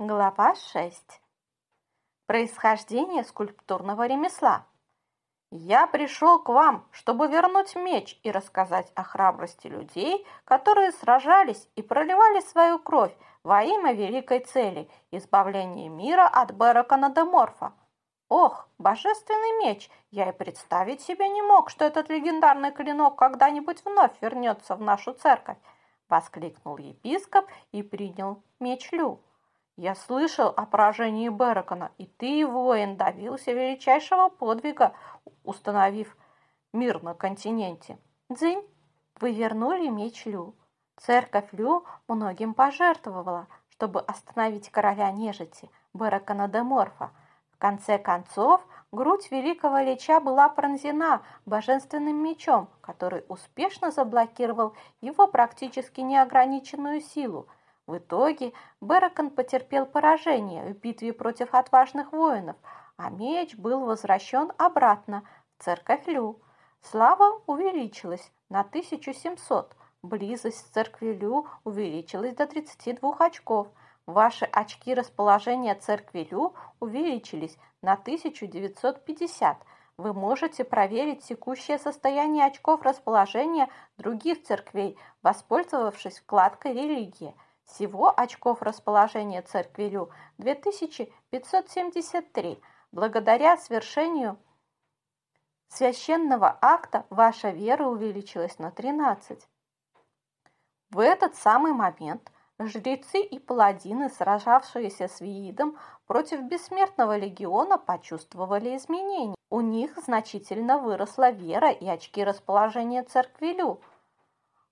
Глава 6. Происхождение скульптурного ремесла. Я пришел к вам, чтобы вернуть меч и рассказать о храбрости людей, которые сражались и проливали свою кровь во имя великой цели – избавления мира от Беракона де Морфа. Ох, божественный меч! Я и представить себе не мог, что этот легендарный клинок когда-нибудь вновь вернется в нашу церковь, воскликнул епископ и принял меч Лю. Я слышал о поражении Беракона, и ты, воин, добился величайшего подвига, установив мир на континенте. Дзынь, вы вернули меч Лю. Церковь Лю многим пожертвовала, чтобы остановить короля нежити, Беракона де Морфа. В конце концов, грудь великого лича была пронзена божественным мечом, который успешно заблокировал его практически неограниченную силу – в итоге Беракон потерпел поражение в битве против отважных воинов, а меч был возвращен обратно в церковь Лю. Слава увеличилась на 1700, близость церкви Лю увеличилась до 32 очков. Ваши очки расположения церкви Лю увеличились на 1950. Вы можете проверить текущее состояние очков расположения других церквей, воспользовавшись вкладкой «Религия». Всего очков расположения церкви Лю 2573. Благодаря свершению священного акта ваша вера увеличилась на 13. В этот самый момент жрецы и паладины, сражавшиеся с Виидом против бессмертного легиона, почувствовали изменения. У них значительно выросла вера и очки расположения церкви Лю –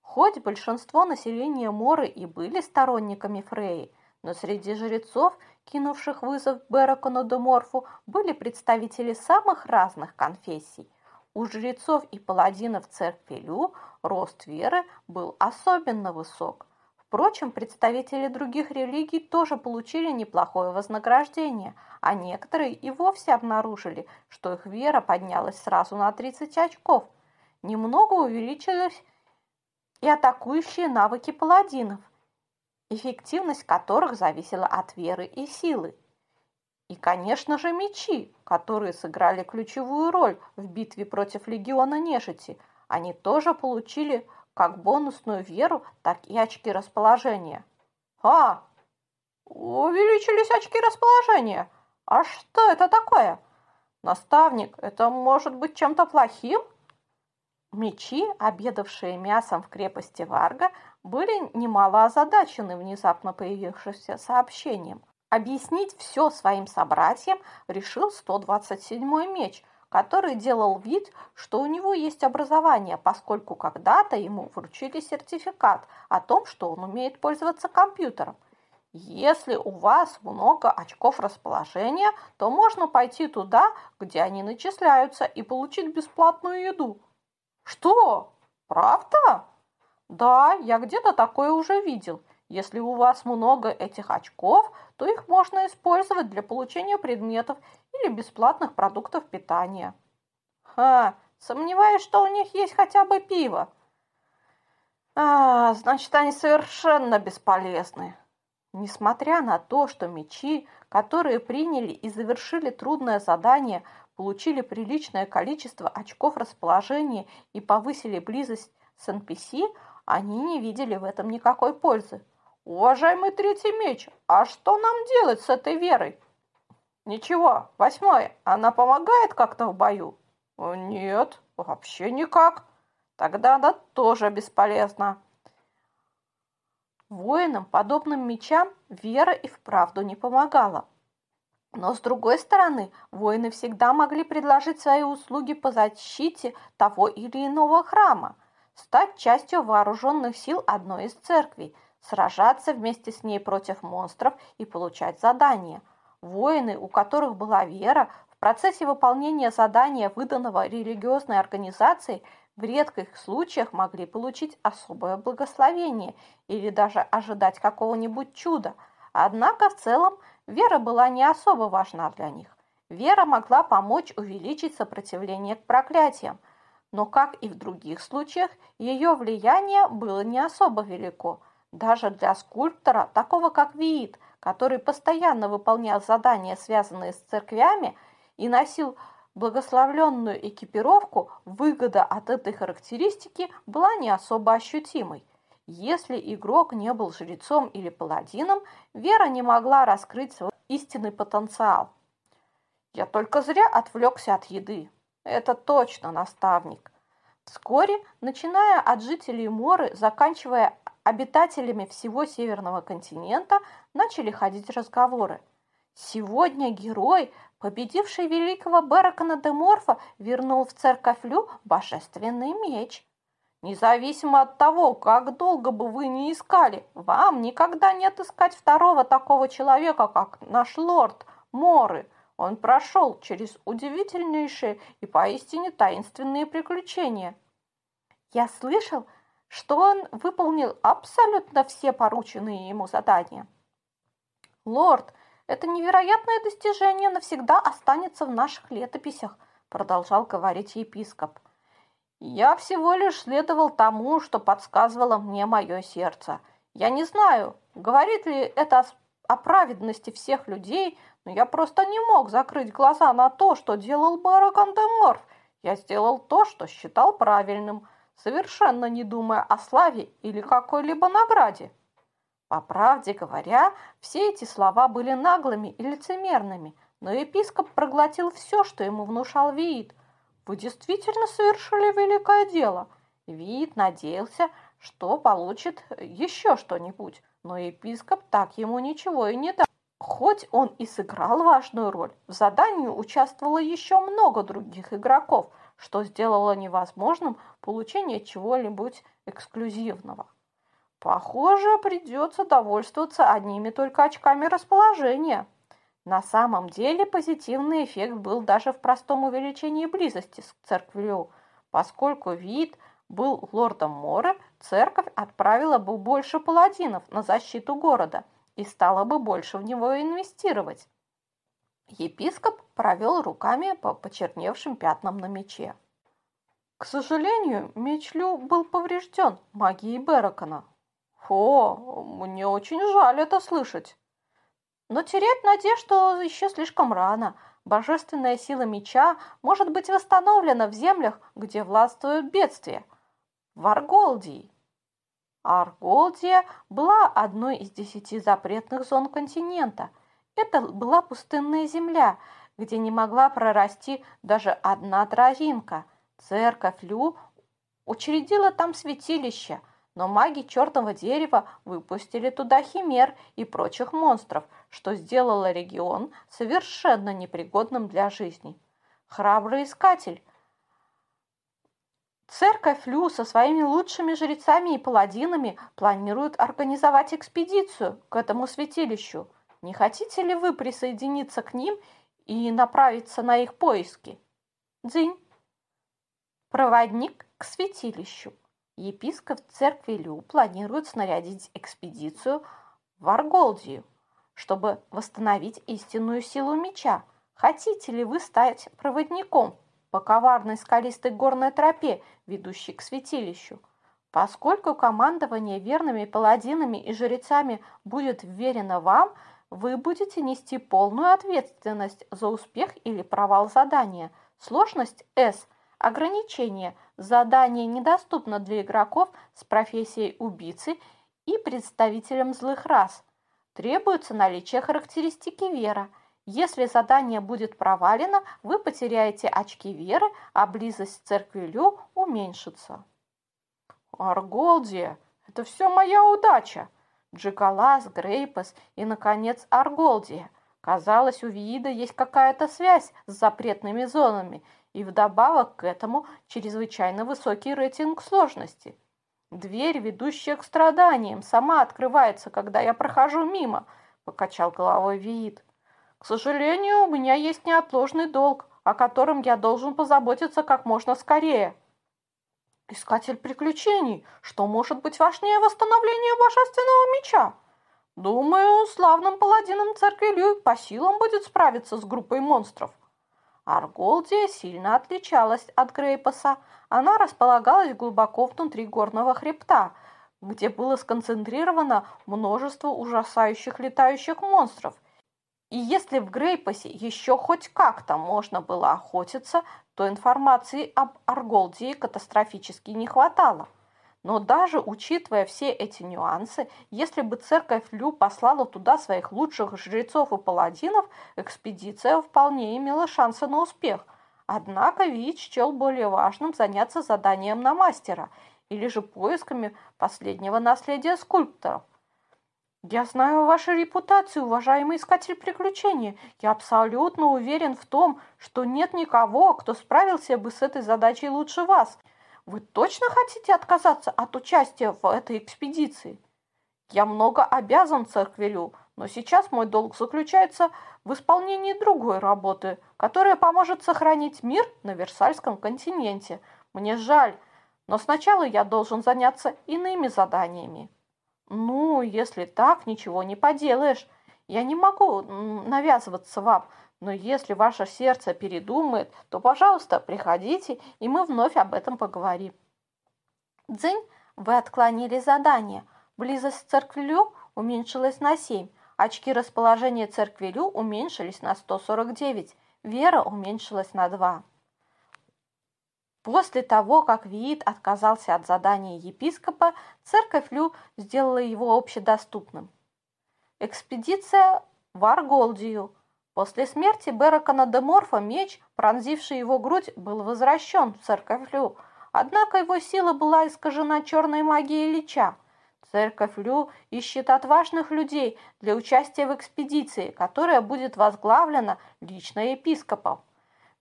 Хоть большинство населения Моры и были сторонниками Фреи, но среди жрецов, кинувших вызов Беракону де Морфу, были представители самых разных конфессий. У жрецов и паладинов церкви Лю рост веры был особенно высок. Впрочем, представители других религий тоже получили неплохое вознаграждение, а некоторые и вовсе обнаружили, что их вера поднялась сразу на 30 очков. Немного увеличилась и атакующие навыки паладинов, эффективность которых зависела от веры и силы. И, конечно же, мечи, которые сыграли ключевую роль в битве против легиона нежити. Они тоже получили как бонусную веру, так и очки расположения. А, увеличились очки расположения. А что это такое? Наставник, это может быть чем-то плохим? Мечи, обедавшие мясом в крепости Варга, были немало озадачены внезапно появившимся сообщением. Объяснить все своим собратьям решил 127-й меч, который делал вид, что у него есть образование, поскольку когда-то ему вручили сертификат о том, что он умеет пользоваться компьютером. Если у вас много очков расположения, то можно пойти туда, где они начисляются, и получить бесплатную еду. Что? Правда? Да, я где-то такое уже видел. Если у вас много этих очков, то их можно использовать для получения предметов или бесплатных продуктов питания. Ха, сомневаюсь, что у них есть хотя бы пиво. А, значит, они совершенно бесполезны. Несмотря на то, что мечи, которые приняли и завершили трудное задание, получили приличное количество очков расположения и повысили близость с NPC, они не видели в этом никакой пользы. «Уважаемый третий меч, а что нам делать с этой верой?» «Ничего, восьмой, она помогает как-то в бою?» «Нет, вообще никак. Тогда она тоже бесполезна». Воинам, подобным мечам, вера и вправду не помогала. Но с другой стороны, воины всегда могли предложить свои услуги по защите того или иного храма, стать частью вооруженных сил одной из церквей, сражаться вместе с ней против монстров и получать задания. Воины, у которых была вера, в процессе выполнения задания, выданного религиозной организацией, в редких случаях могли получить особое благословение или даже ожидать какого-нибудь чуда. Однако в целом – Вера была не особо важна для них. Вера могла помочь увеличить сопротивление к проклятиям, но, как и в других случаях, ее влияние было не особо велико, даже для скульптора, такого как Виит, который постоянно выполнял задания, связанные с церквями, и носил благословленную экипировку, выгода от этой характеристики была не особо ощутимой. Если игрок не был жрецом или паладином, Вера не могла раскрыть свой истинный потенциал. Я только зря отвлекся от еды. Это точно наставник. Вскоре, начиная от жителей Моры, заканчивая обитателями всего Северного континента, начали ходить разговоры. Сегодня герой, победивший великого Беракона де Морфа, вернул в церковь Лю божественный меч. Независимо от того, как долго бы вы ни искали, вам никогда не отыскать второго такого человека, как наш лорд Моры. Он прошел через удивительнейшие и поистине таинственные приключения. Я слышал, что он выполнил абсолютно все порученные ему задания. Лорд, это невероятное достижение навсегда останется в наших летописях, продолжал говорить епископ. Я всего лишь следовал тому, что подсказывало мне мое сердце. Я не знаю, говорит ли это о праведности всех людей, но я просто не мог закрыть глаза на то, что делал Барак Андеморф. Я сделал то, что считал правильным, совершенно не думая о славе или какой-либо награде. По правде говоря, все эти слова были наглыми и лицемерными, но епископ проглотил все, что ему внушал Виит – вы действительно совершили великое дело. Вид надеялся, что получит еще что-нибудь, но епископ так ему ничего и не дал. Хоть он и сыграл важную роль, в задании участвовало еще много других игроков, что сделало невозможным получение чего-нибудь эксклюзивного. Похоже, придется довольствоваться одними только очками расположения. На самом деле позитивный эффект был даже в простом увеличении близости с церковью, поскольку вид был лордом Мора, церковь отправила бы больше паладинов на защиту города и стала бы больше в него инвестировать. Епископ провел руками по почерневшим пятнам на мече. К сожалению, меч Лю был поврежден магией Беракона. О, мне очень жаль это слышать. Но терять надежду еще слишком рано. Божественная сила меча может быть восстановлена в землях, где властвуют бедствия. В Арголдии. Арголдия была одной из десяти запретных зон континента. Это была пустынная земля, где не могла прорасти даже одна травинка. Церковь Лю учредила там святилище – но маги чертового дерева выпустили туда химер и прочих монстров, что сделало регион совершенно непригодным для жизни. Храбрый искатель. Церковь Лю со своими лучшими жрецами и паладинами планирует организовать экспедицию к этому святилищу. Не хотите ли вы присоединиться к ним и направиться на их поиски? Дзинь. Проводник к святилищу. Епископ церкви Лю планирует снарядить экспедицию в Арголдию, чтобы восстановить истинную силу меча. Хотите ли вы стать проводником по коварной скалистой горной тропе, ведущей к святилищу? Поскольку командование верными паладинами и жрецами будет вверено вам, вы будете нести полную ответственность за успех или провал задания. Сложность S Ограничение. Задание недоступно для игроков с профессией убийцы и представителям злых рас. Требуется наличие характеристики вера. Если задание будет провалено, вы потеряете очки веры, а близость к церкви Лю уменьшится. Арголдия, это все моя удача. Джикалас, Грейпас и, наконец, Арголдия. Казалось, у Виида есть какая-то связь с запретными зонами – и вдобавок к этому чрезвычайно высокий рейтинг сложности. Дверь, ведущая к страданиям, сама открывается, когда я прохожу мимо, покачал головой Виит. К сожалению, у меня есть неотложный долг, о котором я должен позаботиться как можно скорее. Искатель приключений, что может быть важнее восстановления божественного меча? Думаю, славным паладином церкви Лю по силам будет справиться с группой монстров. Арголдия сильно отличалась от Грейпаса. Она располагалась глубоко внутри горного хребта, где было сконцентрировано множество ужасающих летающих монстров. И если в Грейпасе еще хоть как-то можно было охотиться, то информации об Арголдии катастрофически не хватало. Но даже учитывая все эти нюансы, если бы церковь Лю послала туда своих лучших жрецов и паладинов, экспедиция вполне имела шансы на успех. Однако Вич счел более важным заняться заданием на мастера или же поисками последнего наследия скульпторов. Я знаю вашу репутацию, уважаемый искатель приключений. Я абсолютно уверен в том, что нет никого, кто справился бы с этой задачей лучше вас. Вы точно хотите отказаться от участия в этой экспедиции? Я много обязан церквелю, но сейчас мой долг заключается в исполнении другой работы, которая поможет сохранить мир на Версальском континенте. Мне жаль, но сначала я должен заняться иными заданиями. Ну, если так, ничего не поделаешь. Я не могу навязываться вам, но если ваше сердце передумает, то, пожалуйста, приходите, и мы вновь об этом поговорим. Дзынь, вы отклонили задание. Близость к церквелю уменьшилась на 7. Очки расположения церквелю уменьшились на 149. Вера уменьшилась на 2. После того, как Виит отказался от задания епископа, церковь Лю сделала его общедоступным. Экспедиция в Арголдию. После смерти Беракона де Морфа меч, пронзивший его грудь, был возвращен в церковь Лю, однако его сила была искажена черной магией Лича. Церковь Лю ищет отважных людей для участия в экспедиции, которая будет возглавлена лично епископом.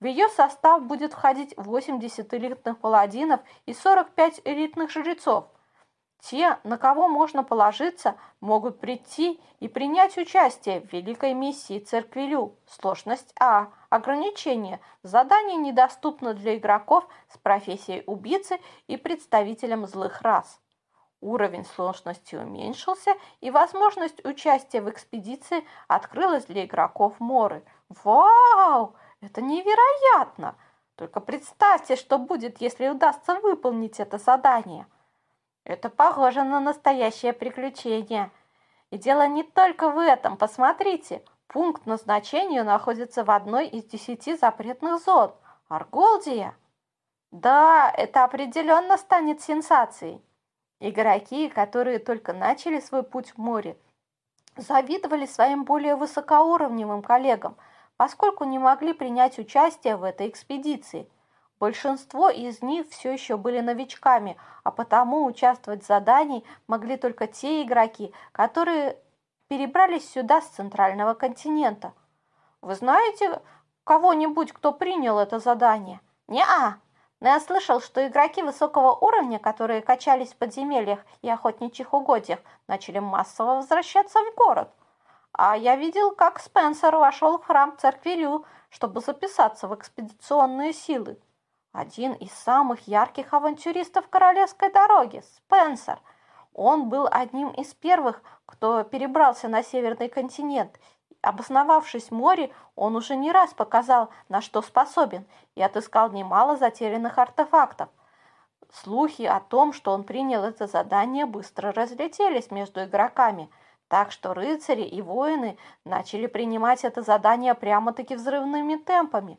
В ее состав будет входить 80 элитных паладинов и 45 элитных жрецов. Те, на кого можно положиться, могут прийти и принять участие в великой миссии Церквилю. Сложность А. Ограничение. Задание недоступно для игроков с профессией убийцы и представителем злых рас. Уровень сложности уменьшился, и возможность участия в экспедиции открылась для игроков Моры. Вау! Это невероятно! Только представьте, что будет, если удастся выполнить это задание. Это похоже на настоящее приключение. И дело не только в этом. Посмотрите, пункт назначения находится в одной из десяти запретных зон. Арголдия. Да, это определенно станет сенсацией. Игроки, которые только начали свой путь в море, завидовали своим более высокоуровневым коллегам – поскольку не могли принять участие в этой экспедиции. Большинство из них все еще были новичками, а потому участвовать в задании могли только те игроки, которые перебрались сюда с центрального континента. Вы знаете кого-нибудь, кто принял это задание? Не-а! Но я слышал, что игроки высокого уровня, которые качались в подземельях и охотничьих угодьях, начали массово возвращаться в город – а я видел, как Спенсер вошел в храм Церквилю, чтобы записаться в экспедиционные силы. Один из самых ярких авантюристов королевской дороги, Спенсер. Он был одним из первых, кто перебрался на северный континент. Обосновавшись в море, он уже не раз показал, на что способен, и отыскал немало затерянных артефактов. Слухи о том, что он принял это задание, быстро разлетелись между игроками – так что рыцари и воины начали принимать это задание прямо-таки взрывными темпами.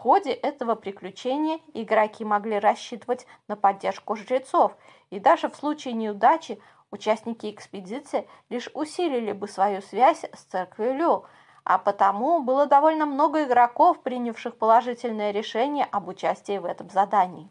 Ходе этого приключения игроки могли рассчитывать на поддержку жрецов, и даже в случае неудачи участники экспедиции лишь усилили бы свою связь с церковью Лю, а потому было довольно много игроков, принявших положительное решение об участии в этом задании.